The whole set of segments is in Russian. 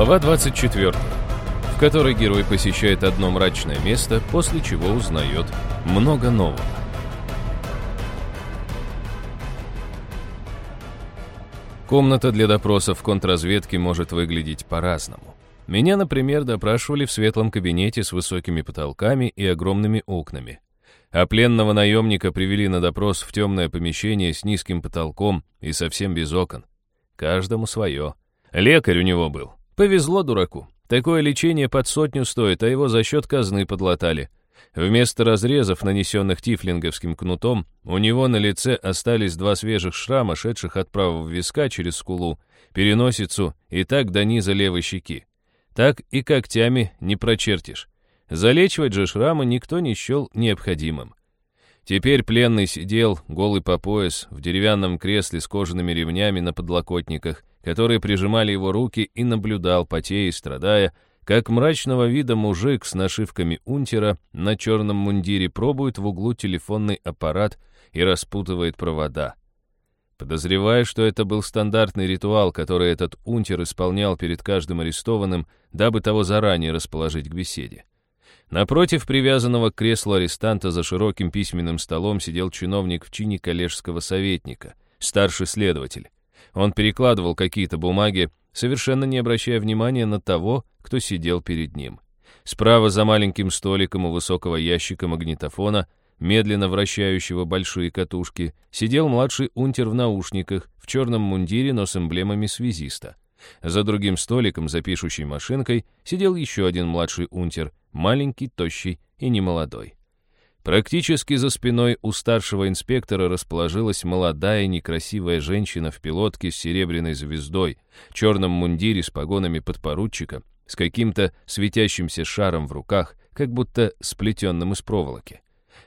Глава 24, в которой герой посещает одно мрачное место, после чего узнает много нового. Комната для допросов в контрразведке может выглядеть по-разному. Меня, например, допрашивали в светлом кабинете с высокими потолками и огромными окнами. А пленного наемника привели на допрос в темное помещение с низким потолком и совсем без окон. Каждому свое. Лекарь у него был. Повезло дураку. Такое лечение под сотню стоит, а его за счет казны подлатали. Вместо разрезов, нанесенных тифлинговским кнутом, у него на лице остались два свежих шрама, шедших от правого виска через скулу, переносицу и так до низа левой щеки. Так и когтями не прочертишь. Залечивать же шрамы никто не счел необходимым. Теперь пленный сидел, голый по пояс, в деревянном кресле с кожаными ремнями на подлокотниках, которые прижимали его руки, и наблюдал, потея и страдая, как мрачного вида мужик с нашивками унтера на черном мундире пробует в углу телефонный аппарат и распутывает провода. Подозревая, что это был стандартный ритуал, который этот унтер исполнял перед каждым арестованным, дабы того заранее расположить к беседе. Напротив привязанного к креслу арестанта за широким письменным столом сидел чиновник в чине коллежского советника, старший следователь. Он перекладывал какие-то бумаги, совершенно не обращая внимания на того, кто сидел перед ним. Справа за маленьким столиком у высокого ящика магнитофона, медленно вращающего большие катушки, сидел младший унтер в наушниках, в черном мундире, но с эмблемами связиста. За другим столиком, за пишущей машинкой, сидел еще один младший унтер, маленький, тощий и немолодой. Практически за спиной у старшего инспектора расположилась молодая некрасивая женщина в пилотке с серебряной звездой, черном мундире с погонами подпоручика, с каким-то светящимся шаром в руках, как будто сплетенным из проволоки.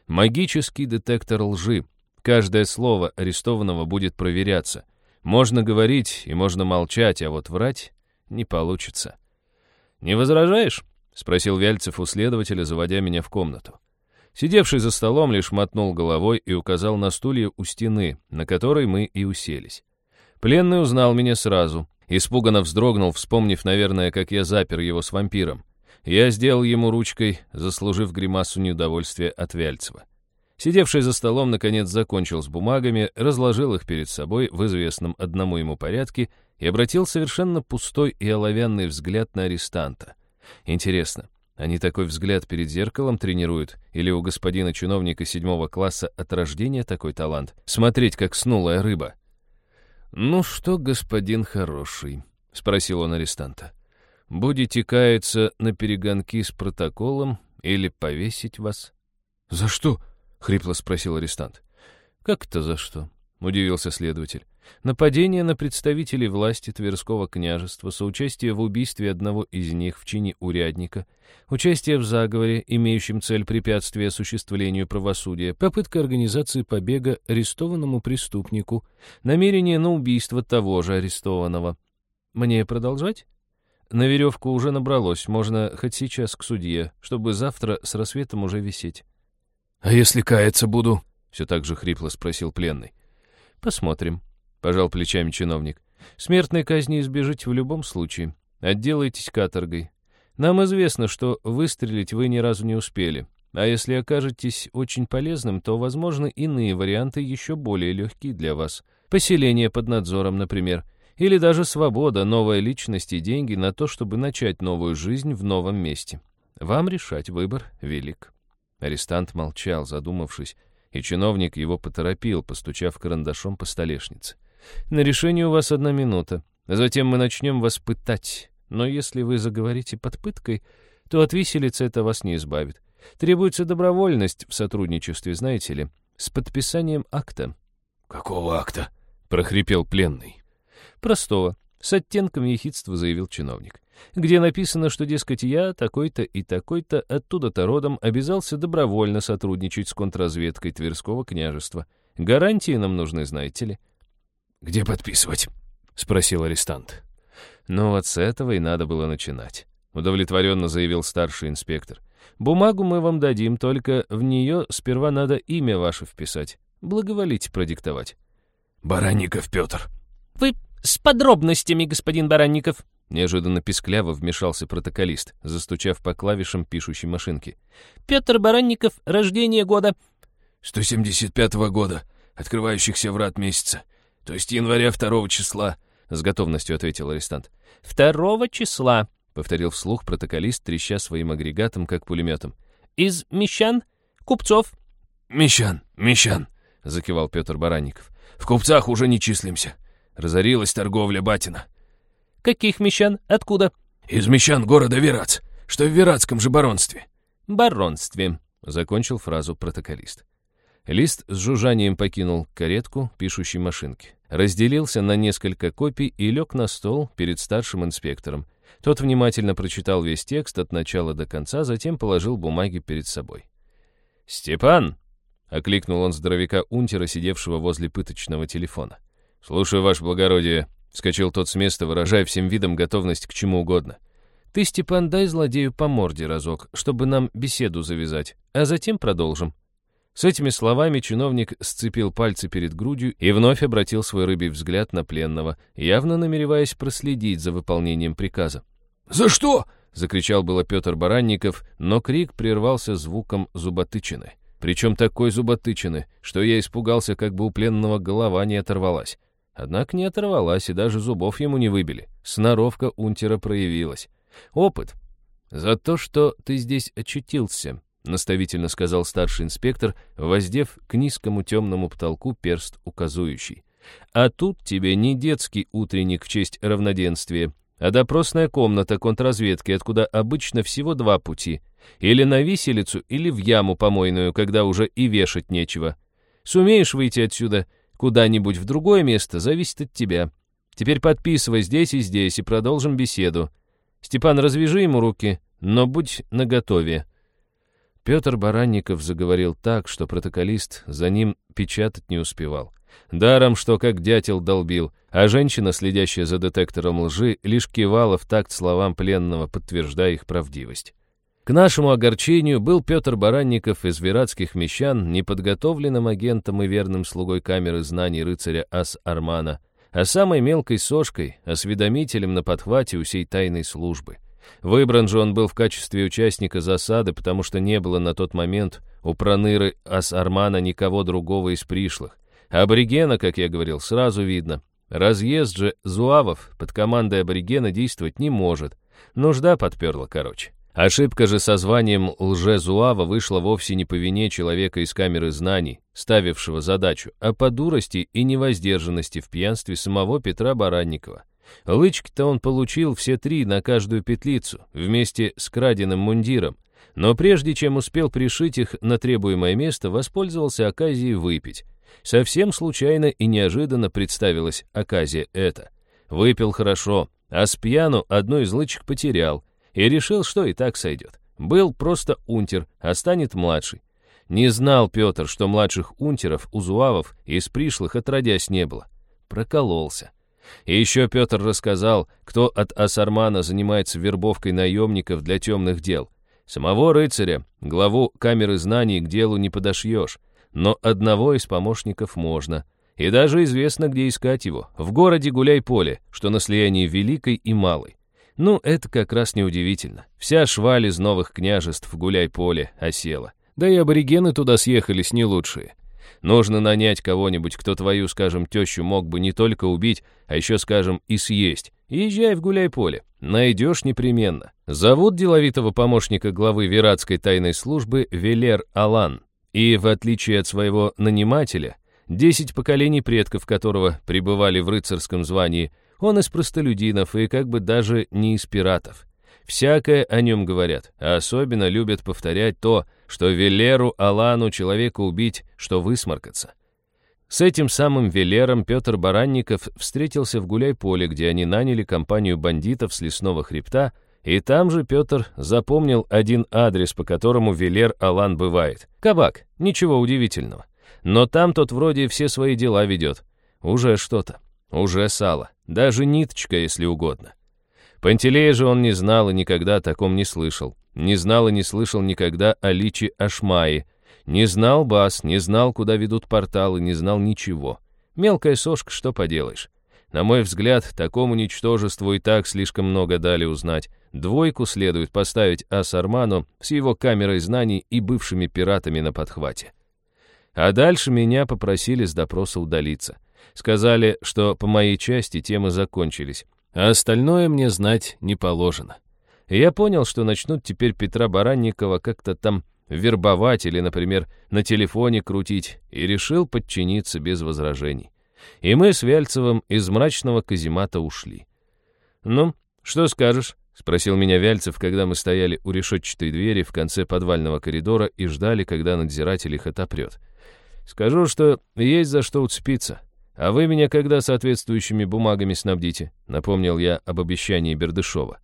Магический детектор лжи. Каждое слово арестованного будет проверяться. Можно говорить и можно молчать, а вот врать не получится. «Не возражаешь?» — спросил Вяльцев у следователя, заводя меня в комнату. Сидевший за столом лишь мотнул головой и указал на стулья у стены, на которой мы и уселись. Пленный узнал меня сразу. Испуганно вздрогнул, вспомнив, наверное, как я запер его с вампиром. Я сделал ему ручкой, заслужив гримасу неудовольствия от Вяльцева. Сидевший за столом, наконец, закончил с бумагами, разложил их перед собой в известном одному ему порядке и обратил совершенно пустой и оловянный взгляд на арестанта. Интересно, они такой взгляд перед зеркалом тренируют? Или у господина чиновника седьмого класса от рождения такой талант? Смотреть, как снулая рыба. «Ну что, господин хороший?» — спросил он арестанта. «Будете каяться на перегонки с протоколом или повесить вас?» «За что?» — хрипло спросил арестант. «Как это за что?» — удивился следователь. Нападение на представителей власти Тверского княжества, соучастие в убийстве одного из них в чине урядника, участие в заговоре, имеющем цель препятствия осуществлению правосудия, попытка организации побега арестованному преступнику, намерение на убийство того же арестованного. Мне продолжать? На веревку уже набралось, можно хоть сейчас к судье, чтобы завтра с рассветом уже висеть. — А если каяться буду? — все так же хрипло спросил пленный. — Посмотрим, пожал плечами чиновник. Смертной казни избежите в любом случае. Отделайтесь каторгой. Нам известно, что выстрелить вы ни разу не успели. А если окажетесь очень полезным, то возможны иные варианты еще более легкие для вас. Поселение под надзором, например. Или даже свобода, новая личность и деньги на то, чтобы начать новую жизнь в новом месте. Вам решать выбор велик. Арестант молчал, задумавшись, и чиновник его поторопил, постучав карандашом по столешнице. На решение у вас одна минута. Затем мы начнем вас пытать. Но если вы заговорите под пыткой, то от виселицы это вас не избавит. Требуется добровольность в сотрудничестве, знаете ли, с подписанием акта». «Какого акта?» — прохрипел пленный. «Простого. С оттенком ехидства заявил чиновник. Где написано, что, дескать, я такой-то и такой-то оттуда-то родом обязался добровольно сотрудничать с контрразведкой Тверского княжества. Гарантии нам нужны, знаете ли. «Где подписывать?» — спросил арестант. «Ну вот с этого и надо было начинать», — удовлетворенно заявил старший инспектор. «Бумагу мы вам дадим, только в нее сперва надо имя ваше вписать. Благоволите продиктовать». «Баранников Петр». «Вы с подробностями, господин Баранников», — Неожиданно пискляво вмешался протоколист, застучав по клавишам пишущей машинки. «Петр Баранников, рождение года». «175-го года, открывающихся врат месяца, то есть января второго числа», — с готовностью ответил арестант. «Второго числа», — повторил вслух протоколист, треща своим агрегатом, как пулеметом. «Из мещан? Купцов?» «Мещан, мещан», — закивал Петр Баранников. «В купцах уже не числимся. Разорилась торговля Батина». «Каких мещан? Откуда?» «Из мещан города Верац, что в Верацком же баронстве». «Баронстве», — закончил фразу протоколист. Лист с жужжанием покинул каретку пишущей машинки, разделился на несколько копий и лег на стол перед старшим инспектором. Тот внимательно прочитал весь текст от начала до конца, затем положил бумаги перед собой. «Степан!» — окликнул он здоровяка Унтера, сидевшего возле пыточного телефона. «Слушаю, ваше благородие», — вскочил тот с места, выражая всем видом готовность к чему угодно. «Ты, Степан, дай злодею по морде разок, чтобы нам беседу завязать, а затем продолжим». С этими словами чиновник сцепил пальцы перед грудью и вновь обратил свой рыбий взгляд на пленного, явно намереваясь проследить за выполнением приказа. «За что?» — закричал было Петр Баранников, но крик прервался звуком зуботычины. Причем такой зуботычины, что я испугался, как бы у пленного голова не оторвалась. Однако не оторвалась, и даже зубов ему не выбили. Сноровка унтера проявилась. Опыт. За то, что ты здесь очутился, — наставительно сказал старший инспектор, воздев к низкому темному потолку перст указующий. «А тут тебе не детский утренник в честь равноденствия, а допросная комната контрразведки, откуда обычно всего два пути. Или на виселицу, или в яму помойную, когда уже и вешать нечего. Сумеешь выйти отсюда куда-нибудь в другое место, зависит от тебя. Теперь подписывай здесь и здесь, и продолжим беседу. Степан, развяжи ему руки, но будь наготове». Петр Баранников заговорил так, что протоколист за ним печатать не успевал. Даром, что как дятел долбил, а женщина, следящая за детектором лжи, лишь кивала в такт словам пленного, подтверждая их правдивость. К нашему огорчению был Петр Баранников из вератских мещан, неподготовленным агентом и верным слугой камеры знаний рыцаря Ас-Армана, а самой мелкой сошкой, осведомителем на подхвате у сей тайной службы. Выбран же он был в качестве участника засады, потому что не было на тот момент у проныры Ас-Армана никого другого из пришлых. Аборигена, как я говорил, сразу видно. Разъезд же зуавов под командой аборигена действовать не может. Нужда подперла, короче. Ошибка же со званием лже-зуава вышла вовсе не по вине человека из камеры знаний, ставившего задачу, а по дурости и невоздержанности в пьянстве самого Петра Баранникова. Лычки-то он получил все три на каждую петлицу, вместе с краденым мундиром, но прежде чем успел пришить их на требуемое место, воспользовался оказией выпить. Совсем случайно и неожиданно представилась оказия эта. Выпил хорошо, а с пьяну одну из лычек потерял и решил, что и так сойдет. Был просто унтер, а станет младший. Не знал Петр, что младших унтеров у зуавов из пришлых отродясь не было. Прокололся. И еще Петр рассказал, кто от Асармана занимается вербовкой наемников для темных дел. Самого рыцаря, главу камеры знаний, к делу не подошьешь, но одного из помощников можно. И даже известно, где искать его. В городе Гуляй-Поле, что на слиянии Великой и Малой. Ну, это как раз неудивительно. Вся шваль из новых княжеств в Гуляй-Поле осела. Да и аборигены туда съехались не лучшие. Нужно нанять кого-нибудь, кто твою, скажем, тещу мог бы не только убить, а еще, скажем, и съесть. Езжай в гуляй-поле. Найдешь непременно. Зовут деловитого помощника главы Вератской тайной службы Велер Алан. И, в отличие от своего нанимателя, десять поколений предков которого пребывали в рыцарском звании, он из простолюдинов и как бы даже не из пиратов. Всякое о нем говорят, а особенно любят повторять то, что Велеру Алану человека убить, что высморкаться. С этим самым Велером Петр Баранников встретился в Гуляй-Поле, где они наняли компанию бандитов с лесного хребта, и там же Петр запомнил один адрес, по которому Велер Алан бывает. Кабак, ничего удивительного. Но там тот вроде все свои дела ведет. Уже что-то. Уже сало. Даже ниточка, если угодно. Пантелея же он не знал и никогда о таком не слышал. Не знал и не слышал никогда о личи Ашмаи. Не знал бас, не знал, куда ведут порталы, не знал ничего. Мелкая сошка, что поделаешь. На мой взгляд, такому ничтожеству и так слишком много дали узнать. Двойку следует поставить Асарману с его камерой знаний и бывшими пиратами на подхвате. А дальше меня попросили с допроса удалиться. Сказали, что по моей части темы закончились, а остальное мне знать не положено. И я понял, что начнут теперь Петра Баранникова как-то там вербовать или, например, на телефоне крутить, и решил подчиниться без возражений. И мы с Вяльцевым из мрачного каземата ушли. «Ну, что скажешь?» — спросил меня Вяльцев, когда мы стояли у решетчатой двери в конце подвального коридора и ждали, когда надзиратель их отопрет. «Скажу, что есть за что уцепиться. А вы меня когда соответствующими бумагами снабдите?» — напомнил я об обещании Бердышева.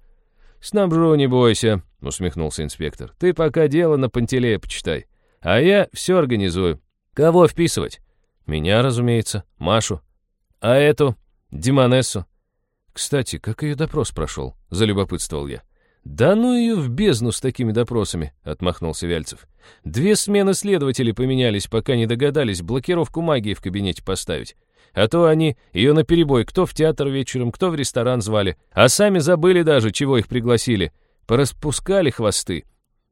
«Снабжу, не бойся», — усмехнулся инспектор. «Ты пока дело на Пантелея почитай. А я все организую. Кого вписывать?» «Меня, разумеется. Машу. А эту? Димонессу?» «Кстати, как ее допрос прошел?» — залюбопытствовал я. «Да ну ее в бездну с такими допросами», — отмахнулся Вяльцев. «Две смены следователей поменялись, пока не догадались блокировку магии в кабинете поставить. А то они ее наперебой кто в театр вечером, кто в ресторан звали, а сами забыли даже, чего их пригласили. Пораспускали хвосты.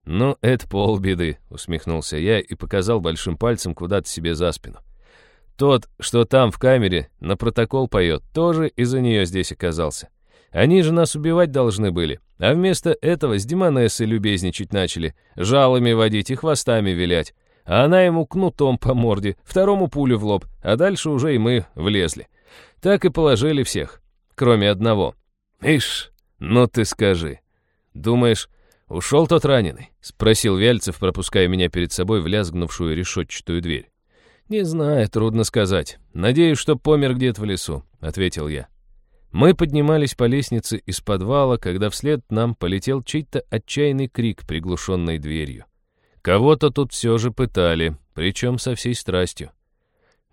«Ну, это полбеды», — усмехнулся я и показал большим пальцем куда-то себе за спину. «Тот, что там в камере, на протокол поет, тоже из-за нее здесь оказался. Они же нас убивать должны были, а вместо этого с Демонессой любезничать начали, жалами водить и хвостами вилять она ему кнутом по морде, второму пулю в лоб, а дальше уже и мы влезли. Так и положили всех, кроме одного. «Ишь, ну ты скажи. Думаешь, ушел тот раненый?» — спросил Вяльцев, пропуская меня перед собой в лязгнувшую решетчатую дверь. «Не знаю, трудно сказать. Надеюсь, что помер где-то в лесу», — ответил я. Мы поднимались по лестнице из подвала, когда вслед нам полетел чей-то отчаянный крик, приглушенный дверью. Кого-то тут все же пытали, причем со всей страстью.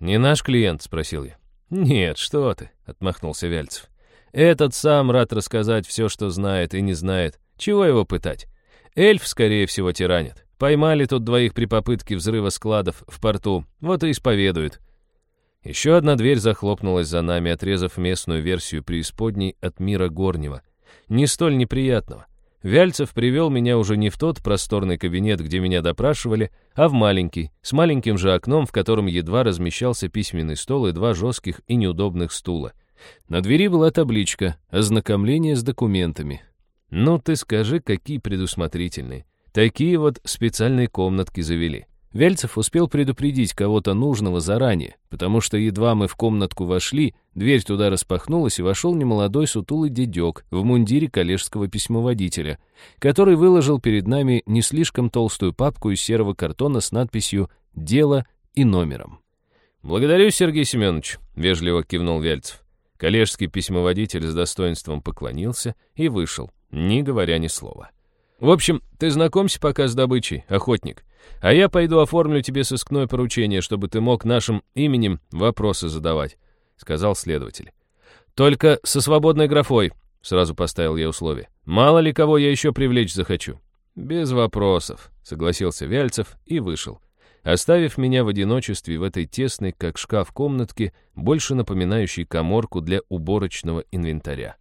«Не наш клиент?» — спросил я. «Нет, что ты», — отмахнулся Вяльцев. «Этот сам рад рассказать все, что знает и не знает. Чего его пытать? Эльф, скорее всего, тиранит. Поймали тут двоих при попытке взрыва складов в порту, вот и исповедуют». Еще одна дверь захлопнулась за нами, отрезав местную версию преисподней от мира горнего. Не столь неприятного. Вяльцев привел меня уже не в тот просторный кабинет, где меня допрашивали, а в маленький, с маленьким же окном, в котором едва размещался письменный стол и два жестких и неудобных стула. На двери была табличка «Ознакомление с документами». Ну ты скажи, какие предусмотрительные. Такие вот специальные комнатки завели. Вельцев успел предупредить кого-то нужного заранее, потому что едва мы в комнатку вошли, дверь туда распахнулась, и вошел немолодой сутулый дедек в мундире коллежского письмоводителя, который выложил перед нами не слишком толстую папку из серого картона с надписью «Дело» и номером. «Благодарю, Сергей Семенович», — вежливо кивнул Вельцев. Коллежский письмоводитель с достоинством поклонился и вышел, не говоря ни слова. «В общем, ты знакомься пока с добычей, охотник». А я пойду оформлю тебе сыскное поручение, чтобы ты мог нашим именем вопросы задавать», — сказал следователь. «Только со свободной графой», — сразу поставил я условие. «Мало ли кого я еще привлечь захочу». «Без вопросов», — согласился Вяльцев и вышел, оставив меня в одиночестве в этой тесной, как шкаф комнатке, больше напоминающей коморку для уборочного инвентаря.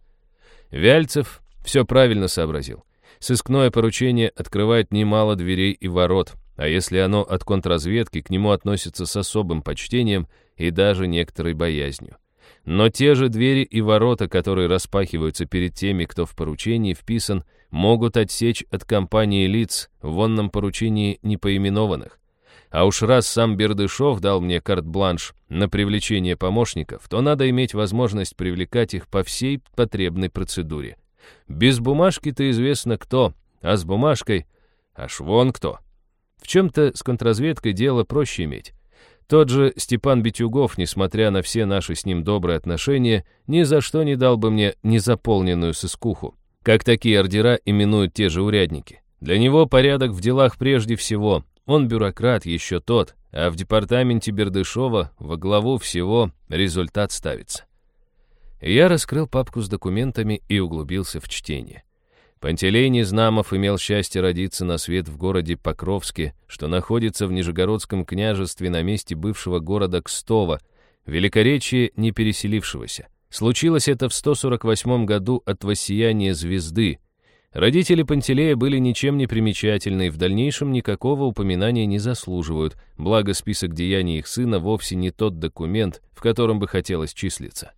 Вяльцев все правильно сообразил. Сыскное поручение открывает немало дверей и ворот, а если оно от контрразведки, к нему относится с особым почтением и даже некоторой боязнью. Но те же двери и ворота, которые распахиваются перед теми, кто в поручении вписан, могут отсечь от компании лиц в вонном поручении непоименованных. А уж раз сам Бердышев дал мне карт-бланш на привлечение помощников, то надо иметь возможность привлекать их по всей потребной процедуре. Без бумажки-то известно кто, а с бумажкой аж вон кто. В чем-то с контрразведкой дело проще иметь. Тот же Степан Битюгов, несмотря на все наши с ним добрые отношения, ни за что не дал бы мне незаполненную сыскуху, как такие ордера именуют те же урядники. Для него порядок в делах прежде всего. Он бюрократ еще тот, а в департаменте Бердышева во главу всего результат ставится. Я раскрыл папку с документами и углубился в чтение. Пантелей Незнамов имел счастье родиться на свет в городе Покровске, что находится в Нижегородском княжестве на месте бывшего города Кстова, великоречие не переселившегося. Случилось это в 148 году от воссияния звезды. Родители Пантелея были ничем не примечательны и в дальнейшем никакого упоминания не заслуживают, благо список деяний их сына вовсе не тот документ, в котором бы хотелось числиться.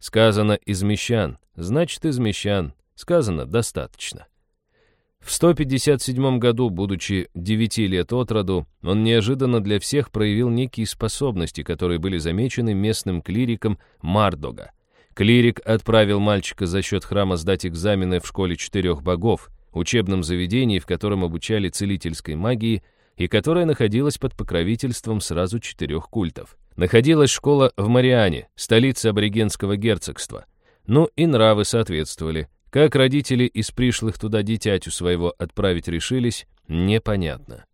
Сказано «из мещан», значит «из мещан», сказано «достаточно». В 157 году, будучи 9 лет от роду, он неожиданно для всех проявил некие способности, которые были замечены местным клириком Мардога. Клирик отправил мальчика за счет храма сдать экзамены в школе четырех богов, учебном заведении, в котором обучали целительской магии, и которая находилась под покровительством сразу четырех культов. Находилась школа в Мариане, столице аборигенского герцогства. Ну и нравы соответствовали. Как родители из пришлых туда дитятю своего отправить решились, непонятно.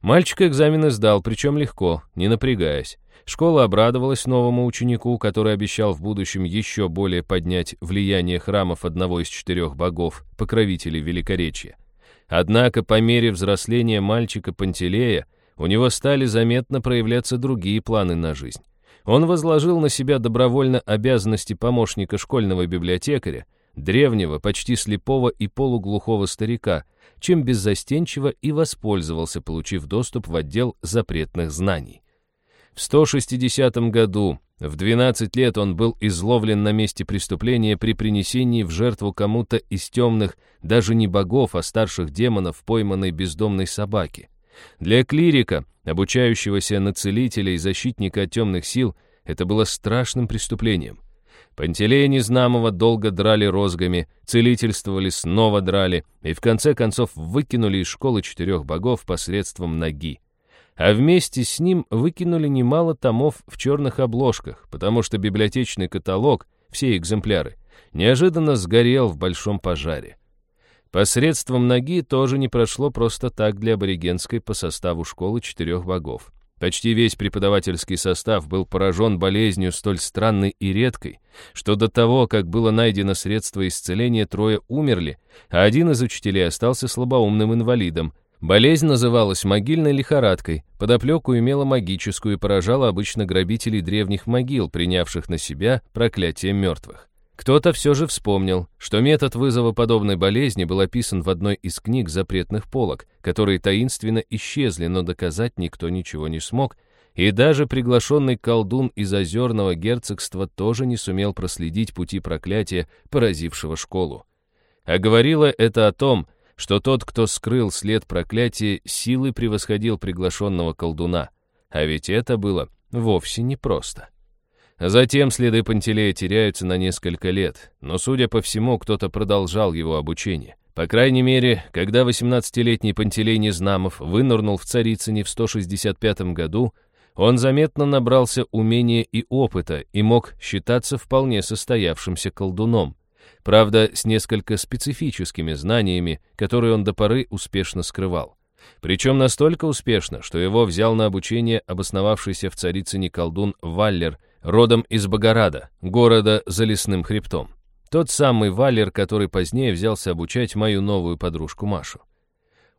Мальчик экзамены сдал, причем легко, не напрягаясь. Школа обрадовалась новому ученику, который обещал в будущем еще более поднять влияние храмов одного из четырех богов, покровителей Великоречья. Однако по мере взросления мальчика Пантелея у него стали заметно проявляться другие планы на жизнь. Он возложил на себя добровольно обязанности помощника школьного библиотекаря, древнего, почти слепого и полуглухого старика, чем беззастенчиво и воспользовался, получив доступ в отдел запретных знаний. В 160 году, в 12 лет он был изловлен на месте преступления при принесении в жертву кому-то из темных, даже не богов, а старших демонов, пойманной бездомной собаки. Для клирика, обучающегося на целителя и защитника от темных сил, это было страшным преступлением. Пантелея Незнамова долго драли розгами, целительствовали, снова драли и в конце концов выкинули из школы четырех богов посредством ноги. А вместе с ним выкинули немало томов в черных обложках, потому что библиотечный каталог, все экземпляры, неожиданно сгорел в большом пожаре. Посредством ноги тоже не прошло просто так для аборигенской по составу школы четырех богов. Почти весь преподавательский состав был поражен болезнью столь странной и редкой, что до того, как было найдено средство исцеления, трое умерли, а один из учителей остался слабоумным инвалидом. Болезнь называлась могильной лихорадкой, подоплеку имела магическую и поражала обычно грабителей древних могил, принявших на себя проклятие мертвых. Кто-то все же вспомнил, что метод вызова подобной болезни был описан в одной из книг запретных полок, которые таинственно исчезли, но доказать никто ничего не смог, и даже приглашенный колдун из озерного герцогства тоже не сумел проследить пути проклятия, поразившего школу. А говорило это о том, что тот, кто скрыл след проклятия, силой превосходил приглашенного колдуна. А ведь это было вовсе непросто. Затем следы Пантелея теряются на несколько лет, но, судя по всему, кто-то продолжал его обучение. По крайней мере, когда 18-летний Пантелей Незнамов вынырнул в Царицыне в 165 году, он заметно набрался умения и опыта и мог считаться вполне состоявшимся колдуном. Правда, с несколько специфическими знаниями, которые он до поры успешно скрывал. Причем настолько успешно, что его взял на обучение обосновавшийся в Царицыне колдун Валлер, родом из Богорада, города за лесным хребтом. Тот самый Валер, который позднее взялся обучать мою новую подружку Машу.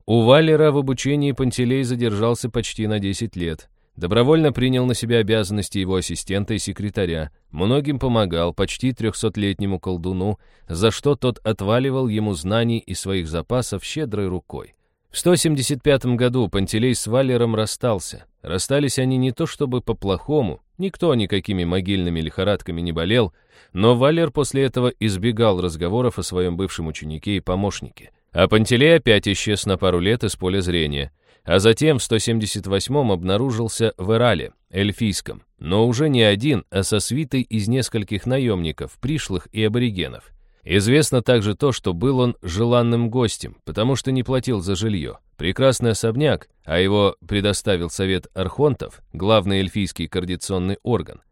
У Валера в обучении Пантелей задержался почти на 10 лет. Добровольно принял на себя обязанности его ассистента и секретаря, многим помогал почти трехсотлетнему колдуну, за что тот отваливал ему знаний и своих запасов щедрой рукой. В 175 году Пантелей с Валером расстался. Расстались они не то чтобы по-плохому, никто никакими могильными лихорадками не болел, но Валер после этого избегал разговоров о своем бывшем ученике и помощнике. А Пантелей опять исчез на пару лет из поля зрения, а затем в 178-м обнаружился в Ирале, эльфийском, но уже не один, а со свитой из нескольких наемников, пришлых и аборигенов. Известно также то, что был он желанным гостем, потому что не платил за жилье. Прекрасный особняк, а его предоставил Совет Архонтов, главный эльфийский координационный орган.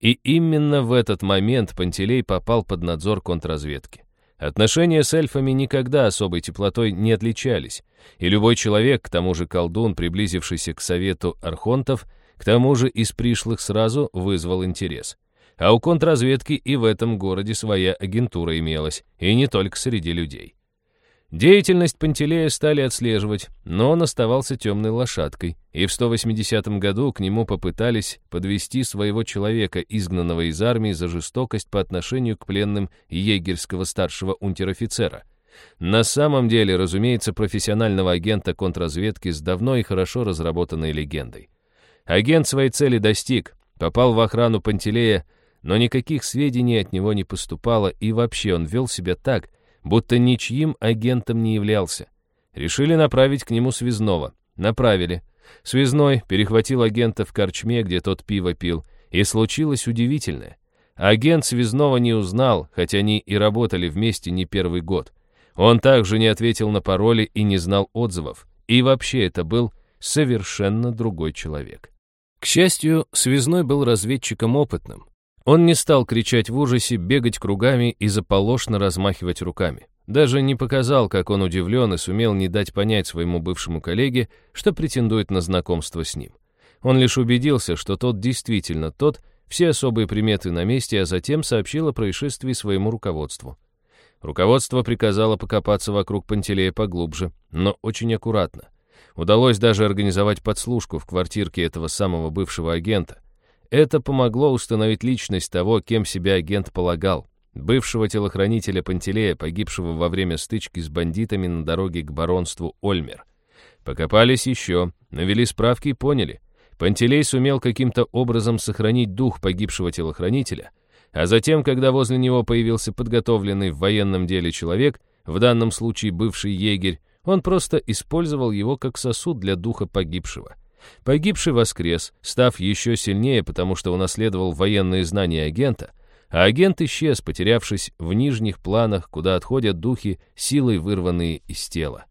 И именно в этот момент Пантелей попал под надзор контрразведки. Отношения с эльфами никогда особой теплотой не отличались, и любой человек, к тому же колдун, приблизившийся к Совету Архонтов, к тому же из пришлых сразу вызвал интерес. А у контрразведки и в этом городе своя агентура имелась, и не только среди людей. Деятельность Пантелея стали отслеживать, но он оставался темной лошадкой, и в 180 году к нему попытались подвести своего человека, изгнанного из армии за жестокость по отношению к пленным егерского старшего унтер-офицера. На самом деле, разумеется, профессионального агента контрразведки с давно и хорошо разработанной легендой. Агент своей цели достиг, попал в охрану Пантелея, но никаких сведений от него не поступало, и вообще он вел себя так, будто ничьим агентом не являлся. Решили направить к нему связного. Направили. Связной перехватил агента в корчме, где тот пиво пил, и случилось удивительное. Агент связного не узнал, хотя они и работали вместе не первый год. Он также не ответил на пароли и не знал отзывов. И вообще это был совершенно другой человек. К счастью, связной был разведчиком опытным. Он не стал кричать в ужасе, бегать кругами и заполошно размахивать руками. Даже не показал, как он удивлен и сумел не дать понять своему бывшему коллеге, что претендует на знакомство с ним. Он лишь убедился, что тот действительно тот, все особые приметы на месте, а затем сообщил о происшествии своему руководству. Руководство приказало покопаться вокруг Пантелея поглубже, но очень аккуратно. Удалось даже организовать подслушку в квартирке этого самого бывшего агента. Это помогло установить личность того, кем себя агент полагал, бывшего телохранителя Пантелея, погибшего во время стычки с бандитами на дороге к баронству Ольмер. Покопались еще, навели справки и поняли. Пантелей сумел каким-то образом сохранить дух погибшего телохранителя, а затем, когда возле него появился подготовленный в военном деле человек, в данном случае бывший егерь, он просто использовал его как сосуд для духа погибшего. Погибший воскрес, став еще сильнее, потому что унаследовал военные знания агента, а агент исчез, потерявшись в нижних планах, куда отходят духи, силой вырванные из тела.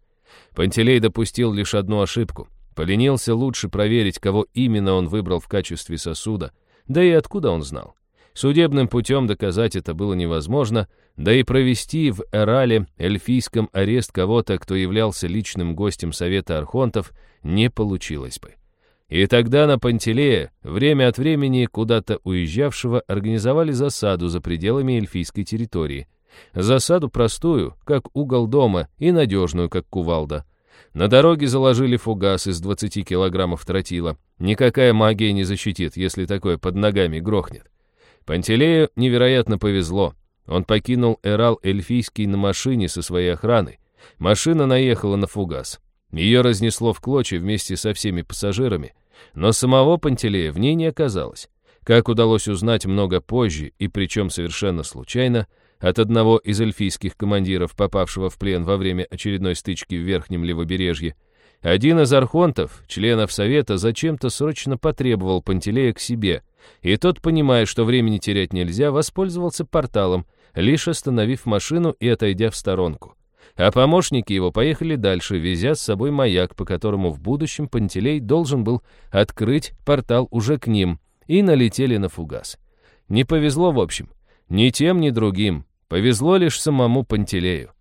Пантелей допустил лишь одну ошибку. Поленился лучше проверить, кого именно он выбрал в качестве сосуда, да и откуда он знал. Судебным путем доказать это было невозможно, да и провести в Эрале, эльфийском, арест кого-то, кто являлся личным гостем Совета Архонтов, не получилось бы. И тогда на Пантелея, время от времени куда-то уезжавшего, организовали засаду за пределами эльфийской территории. Засаду простую, как угол дома, и надежную, как кувалда. На дороге заложили фугас из 20 килограммов тротила. Никакая магия не защитит, если такое под ногами грохнет. Пантелею невероятно повезло. Он покинул Эрал Эльфийский на машине со своей охраной. Машина наехала на фугас. Ее разнесло в клочья вместе со всеми пассажирами. Но самого Пантелея в ней не оказалось. Как удалось узнать много позже, и причем совершенно случайно, от одного из эльфийских командиров, попавшего в плен во время очередной стычки в Верхнем Левобережье, один из архонтов, членов Совета, зачем-то срочно потребовал Пантелея к себе, и тот, понимая, что времени терять нельзя, воспользовался порталом, лишь остановив машину и отойдя в сторонку. А помощники его поехали дальше, везя с собой маяк, по которому в будущем Пантелей должен был открыть портал уже к ним, и налетели на фугас. Не повезло, в общем, ни тем, ни другим. Повезло лишь самому Пантелею.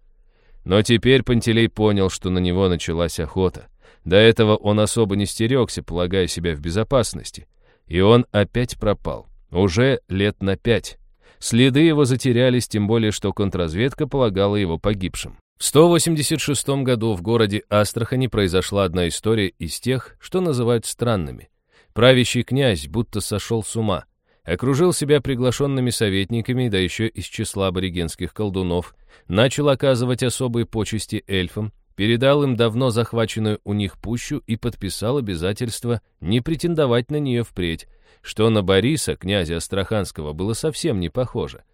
Но теперь Пантелей понял, что на него началась охота. До этого он особо не стерегся, полагая себя в безопасности. И он опять пропал. Уже лет на пять. Следы его затерялись, тем более, что контрразведка полагала его погибшим. В 186 году в городе Астрахани произошла одна история из тех, что называют странными. Правящий князь будто сошел с ума. Окружил себя приглашенными советниками, да еще из числа аборигенских колдунов, начал оказывать особые почести эльфам, передал им давно захваченную у них пущу и подписал обязательство не претендовать на нее впредь, что на Бориса, князя Астраханского, было совсем не похоже.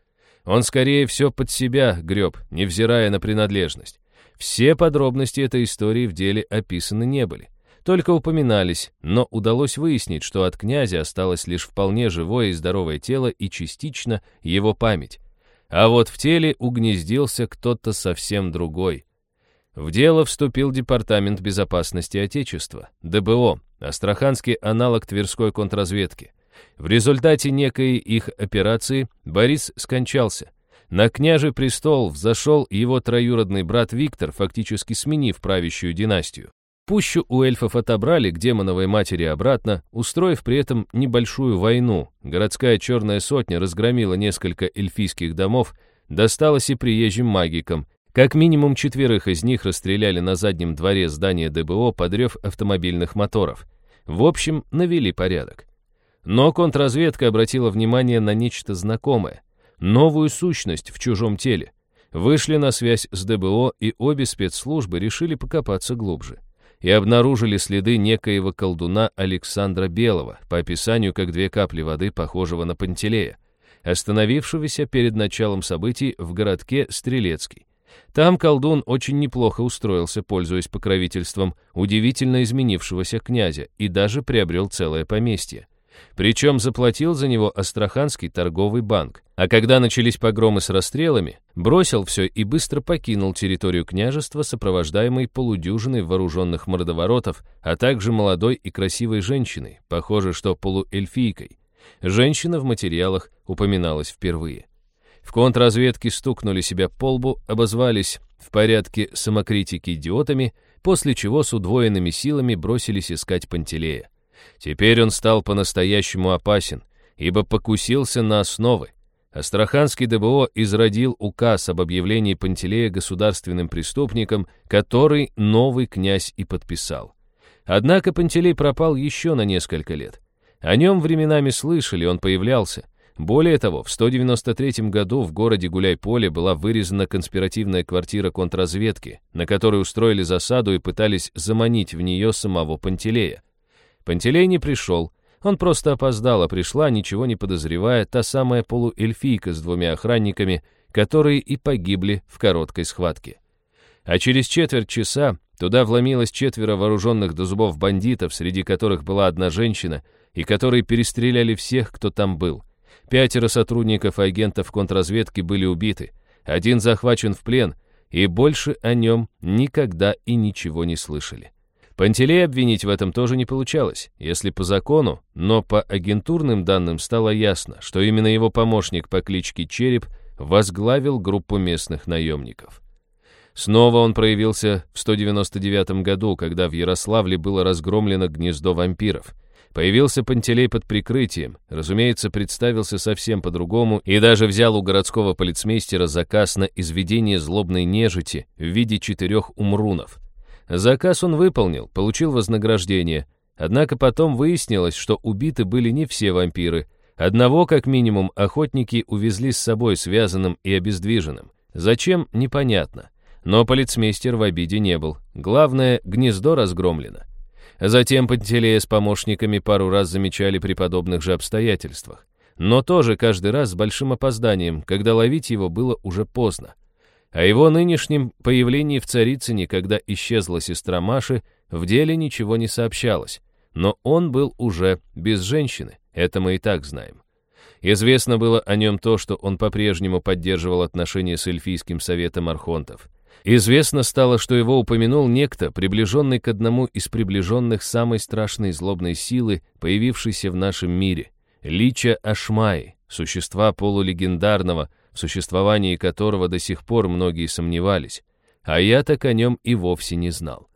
Он скорее все под себя греб, невзирая на принадлежность. Все подробности этой истории в деле описаны не были. Только упоминались, но удалось выяснить, что от князя осталось лишь вполне живое и здоровое тело и частично его память. А вот в теле угнездился кто-то совсем другой. В дело вступил Департамент безопасности Отечества, ДБО, астраханский аналог Тверской контрразведки. В результате некой их операции Борис скончался. На княжий престол взошел его троюродный брат Виктор, фактически сменив правящую династию. Пущу у эльфов отобрали к демоновой матери обратно, устроив при этом небольшую войну. Городская черная сотня разгромила несколько эльфийских домов, досталось и приезжим магикам, Как минимум четверых из них расстреляли на заднем дворе здания ДБО, подрев автомобильных моторов. В общем, навели порядок. Но контрразведка обратила внимание на нечто знакомое. Новую сущность в чужом теле. Вышли на связь с ДБО, и обе спецслужбы решили покопаться глубже. И обнаружили следы некоего колдуна Александра Белого, по описанию как две капли воды, похожего на Пантелея, остановившегося перед началом событий в городке Стрелецкий. Там колдун очень неплохо устроился, пользуясь покровительством удивительно изменившегося князя, и даже приобрел целое поместье. Причем заплатил за него Астраханский торговый банк. А когда начались погромы с расстрелами, бросил все и быстро покинул территорию княжества, сопровождаемый полудюжиной вооруженных мордоворотов, а также молодой и красивой женщиной, похоже, что полуэльфийкой. Женщина в материалах упоминалась впервые. В контрразведке стукнули себя по лбу, обозвались в порядке самокритики идиотами, после чего с удвоенными силами бросились искать Пантелея. Теперь он стал по-настоящему опасен, ибо покусился на основы. Астраханский ДБО изродил указ об объявлении Пантелея государственным преступником, который новый князь и подписал. Однако Пантелей пропал еще на несколько лет. О нем временами слышали, он появлялся. Более того, в 193 году в городе Гуляй-Поле была вырезана конспиративная квартира контрразведки, на которой устроили засаду и пытались заманить в нее самого Пантелея. Пантелей не пришел, он просто опоздал, а пришла, ничего не подозревая, та самая полуэльфийка с двумя охранниками, которые и погибли в короткой схватке. А через четверть часа туда вломилось четверо вооруженных до зубов бандитов, среди которых была одна женщина, и которые перестреляли всех, кто там был. Пятеро сотрудников и агентов контрразведки были убиты, один захвачен в плен, и больше о нем никогда и ничего не слышали. Пантелей обвинить в этом тоже не получалось, если по закону, но по агентурным данным стало ясно, что именно его помощник по кличке Череп возглавил группу местных наемников. Снова он проявился в 199 году, когда в Ярославле было разгромлено гнездо вампиров. Появился Пантелей под прикрытием, разумеется, представился совсем по-другому и даже взял у городского полицмейстера заказ на изведение злобной нежити в виде четырех умрунов. Заказ он выполнил, получил вознаграждение. Однако потом выяснилось, что убиты были не все вампиры. Одного, как минимум, охотники увезли с собой связанным и обездвиженным. Зачем, непонятно. Но полицмейстер в обиде не был. Главное, гнездо разгромлено. Затем Пантелея с помощниками пару раз замечали при подобных же обстоятельствах. Но тоже каждый раз с большим опозданием, когда ловить его было уже поздно. О его нынешнем появлении в Царицыне, когда исчезла сестра Маши, в деле ничего не сообщалось. Но он был уже без женщины, это мы и так знаем. Известно было о нем то, что он по-прежнему поддерживал отношения с эльфийским советом архонтов. Известно стало, что его упомянул некто, приближенный к одному из приближенных самой страшной злобной силы, появившейся в нашем мире — Лича Ашмаи, существа полулегендарного, в существовании которого до сих пор многие сомневались, а я так о нем и вовсе не знал.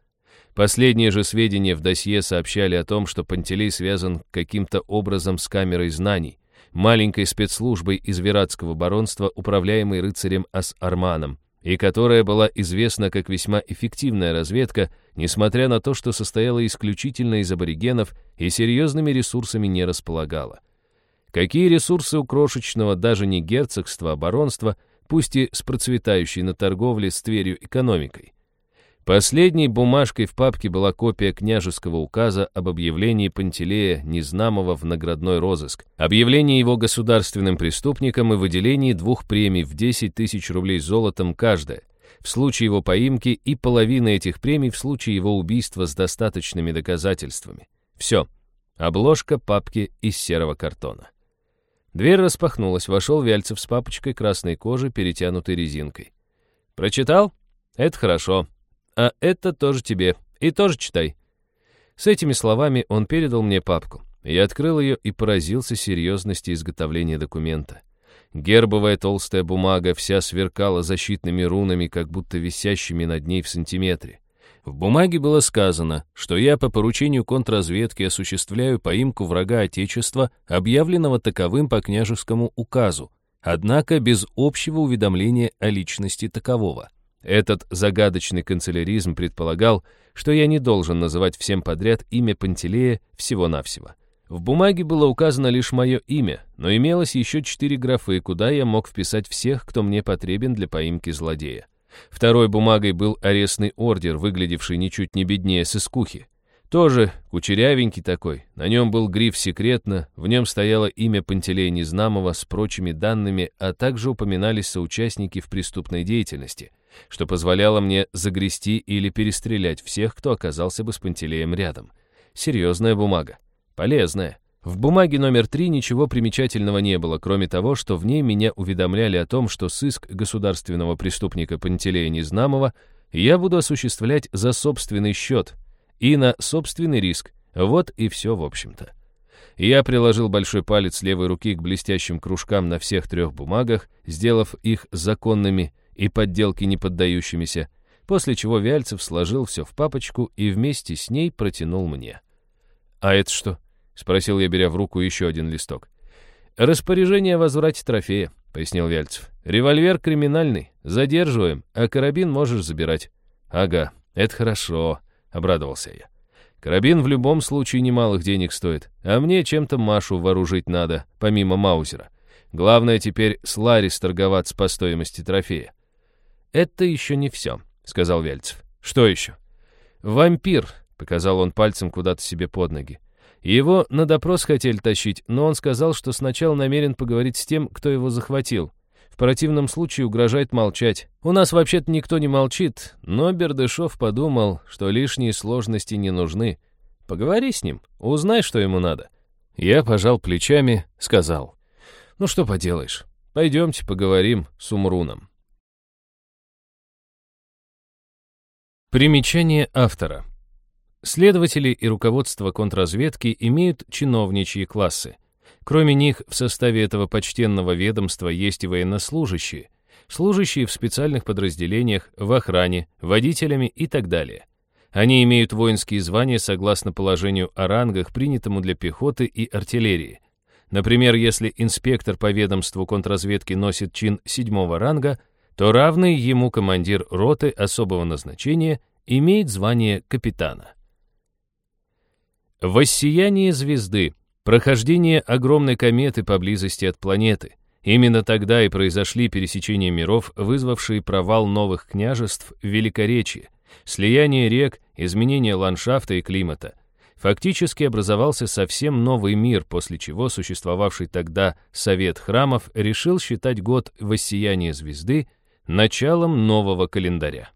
Последние же сведения в досье сообщали о том, что Пантелей связан каким-то образом с камерой знаний, маленькой спецслужбой из Вератского баронства, управляемой рыцарем Ас-Арманом, и которая была известна как весьма эффективная разведка, несмотря на то, что состояла исключительно из аборигенов и серьезными ресурсами не располагала. Какие ресурсы у крошечного даже не герцогства, а баронства, пусть и с процветающей на торговле с Тверью экономикой? Последней бумажкой в папке была копия княжеского указа об объявлении Пантелея Незнамова в наградной розыск, объявлении его государственным преступником и выделении двух премий в 10 тысяч рублей золотом каждая, в случае его поимки и половины этих премий в случае его убийства с достаточными доказательствами. Все. Обложка папки из серого картона. Дверь распахнулась, вошел Вяльцев с папочкой красной кожи, перетянутой резинкой. «Прочитал? Это хорошо. А это тоже тебе. И тоже читай». С этими словами он передал мне папку. Я открыл ее и поразился серьезности изготовления документа. Гербовая толстая бумага вся сверкала защитными рунами, как будто висящими над ней в сантиметре. В бумаге было сказано, что я по поручению контрразведки осуществляю поимку врага Отечества, объявленного таковым по княжескому указу, однако без общего уведомления о личности такового. Этот загадочный канцеляризм предполагал, что я не должен называть всем подряд имя Пантелея всего-навсего. В бумаге было указано лишь мое имя, но имелось еще четыре графы, куда я мог вписать всех, кто мне потребен для поимки злодея. Второй бумагой был арестный ордер, выглядевший ничуть не беднее сыскухи. Тоже кучерявенький такой, на нем был гриф «Секретно», в нем стояло имя Пантелея Незнамова с прочими данными, а также упоминались соучастники в преступной деятельности, что позволяло мне загрести или перестрелять всех, кто оказался бы с Пантелеем рядом. Серьезная бумага. Полезная. В бумаге номер три ничего примечательного не было, кроме того, что в ней меня уведомляли о том, что сыск государственного преступника Пантелея Незнамова я буду осуществлять за собственный счет и на собственный риск. Вот и все, в общем-то. Я приложил большой палец левой руки к блестящим кружкам на всех трех бумагах, сделав их законными и подделки не поддающимися, после чего Вяльцев сложил все в папочку и вместе с ней протянул мне. «А это что?» — спросил я, беря в руку еще один листок. «Распоряжение о возврате трофея», — пояснил Вяльцев. «Револьвер криминальный. Задерживаем, а карабин можешь забирать». «Ага, это хорошо», — обрадовался я. «Карабин в любом случае немалых денег стоит, а мне чем-то Машу вооружить надо, помимо Маузера. Главное теперь с Ларис торговаться по стоимости трофея». «Это еще не все», — сказал Вяльцев. «Что еще?» «Вампир», — показал он пальцем куда-то себе под ноги. Его на допрос хотели тащить, но он сказал, что сначала намерен поговорить с тем, кто его захватил. В противном случае угрожает молчать. У нас вообще-то никто не молчит, но Бердышев подумал, что лишние сложности не нужны. Поговори с ним, узнай, что ему надо. Я пожал плечами, сказал. Ну что поделаешь, пойдемте поговорим с Умруном. Примечание автора. Следователи и руководство контрразведки имеют чиновничьи классы. Кроме них, в составе этого почтенного ведомства есть и военнослужащие, служащие в специальных подразделениях, в охране, водителями и так далее. Они имеют воинские звания согласно положению о рангах, принятому для пехоты и артиллерии. Например, если инспектор по ведомству контрразведки носит чин седьмого ранга, то равный ему командир роты особого назначения имеет звание капитана. Воссияние звезды, прохождение огромной кометы поблизости от планеты. Именно тогда и произошли пересечения миров, вызвавшие провал новых княжеств в Великоречье, слияние рек, изменение ландшафта и климата. Фактически образовался совсем новый мир, после чего существовавший тогда Совет храмов решил считать год воссияния звезды началом нового календаря.